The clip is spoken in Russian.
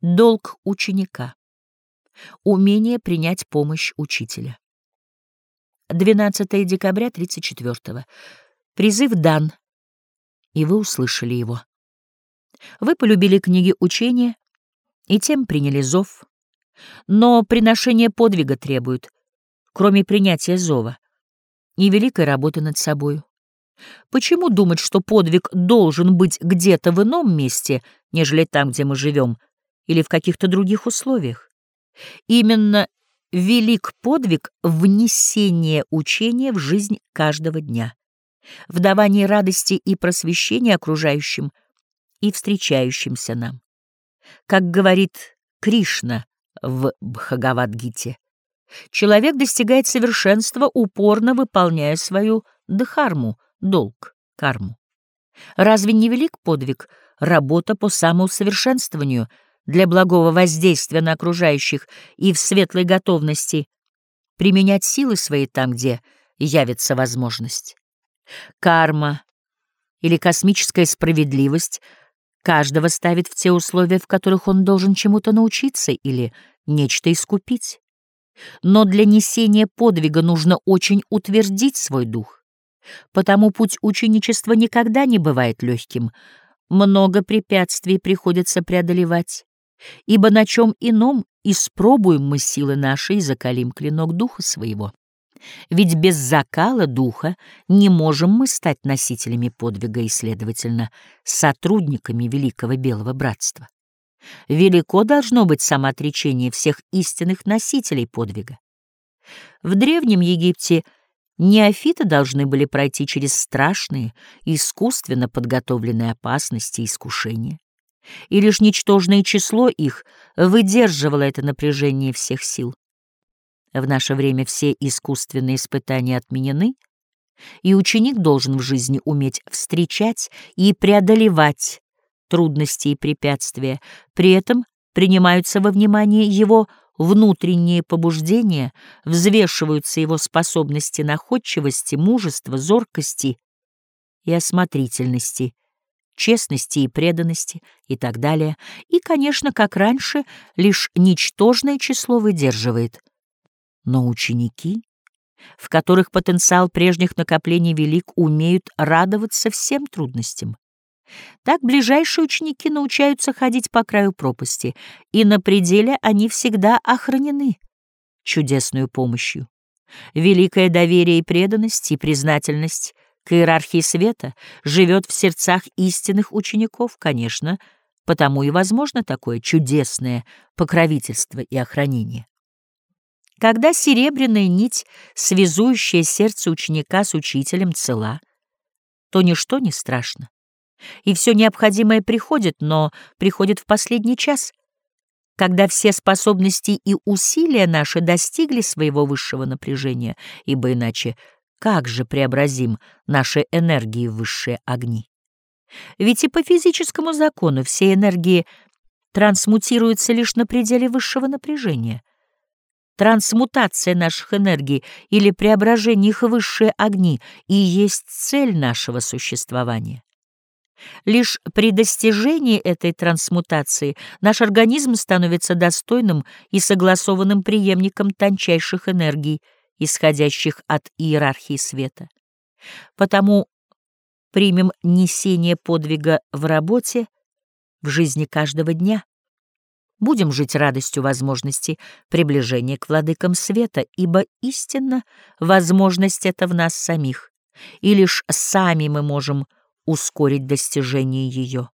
Долг ученика. Умение принять помощь учителя. 12 декабря 34 -го. Призыв дан, и вы услышали его. Вы полюбили книги учения, и тем приняли зов. Но приношение подвига требует, кроме принятия зова, и великой работы над собою. Почему думать, что подвиг должен быть где-то в ином месте, нежели там, где мы живем, или в каких-то других условиях? Именно велик подвиг внесения учения в жизнь каждого дня, в давании радости и просвещения окружающим и встречающимся нам. Как говорит Кришна в Бхагавадгите, человек достигает совершенства, упорно выполняя свою дхарму, долг, карму. Разве не велик подвиг работа по самоусовершенствованию для благого воздействия на окружающих и в светлой готовности применять силы свои там, где явится возможность? Карма или космическая справедливость каждого ставит в те условия, в которых он должен чему-то научиться или нечто искупить. Но для несения подвига нужно очень утвердить свой дух. Потому путь ученичества никогда не бывает легким. Много препятствий приходится преодолевать, ибо на чем ином испробуем мы силы наши и закалим клинок духа своего. Ведь без закала духа не можем мы стать носителями подвига и, следовательно, сотрудниками Великого Белого Братства. Велико должно быть самоотречение всех истинных носителей подвига. В Древнем Египте неофиты должны были пройти через страшные, искусственно подготовленные опасности и искушения. И лишь ничтожное число их выдерживало это напряжение всех сил. В наше время все искусственные испытания отменены, и ученик должен в жизни уметь встречать и преодолевать трудности и препятствия, при этом принимаются во внимание его внутренние побуждения, взвешиваются его способности находчивости, мужества, зоркости и осмотрительности, честности и преданности и так далее. И, конечно, как раньше, лишь ничтожное число выдерживает. Но ученики, в которых потенциал прежних накоплений велик, умеют радоваться всем трудностям. Так ближайшие ученики научаются ходить по краю пропасти, и на пределе они всегда охранены чудесную помощью. Великое доверие и преданность, и признательность к иерархии света живет в сердцах истинных учеников, конечно, потому и возможно такое чудесное покровительство и охранение. Когда серебряная нить, связующая сердце ученика с учителем, цела, то ничто не страшно и все необходимое приходит, но приходит в последний час, когда все способности и усилия наши достигли своего высшего напряжения, ибо иначе как же преобразим наши энергии в высшие огни? Ведь и по физическому закону все энергии трансмутируются лишь на пределе высшего напряжения. Трансмутация наших энергий или преображение их в высшие огни и есть цель нашего существования. Лишь при достижении этой трансмутации наш организм становится достойным и согласованным преемником тончайших энергий, исходящих от иерархии света. Потому примем несение подвига в работе, в жизни каждого дня. Будем жить радостью возможности приближения к владыкам света, ибо истинно возможность это в нас самих, и лишь сами мы можем ускорить достижение ее.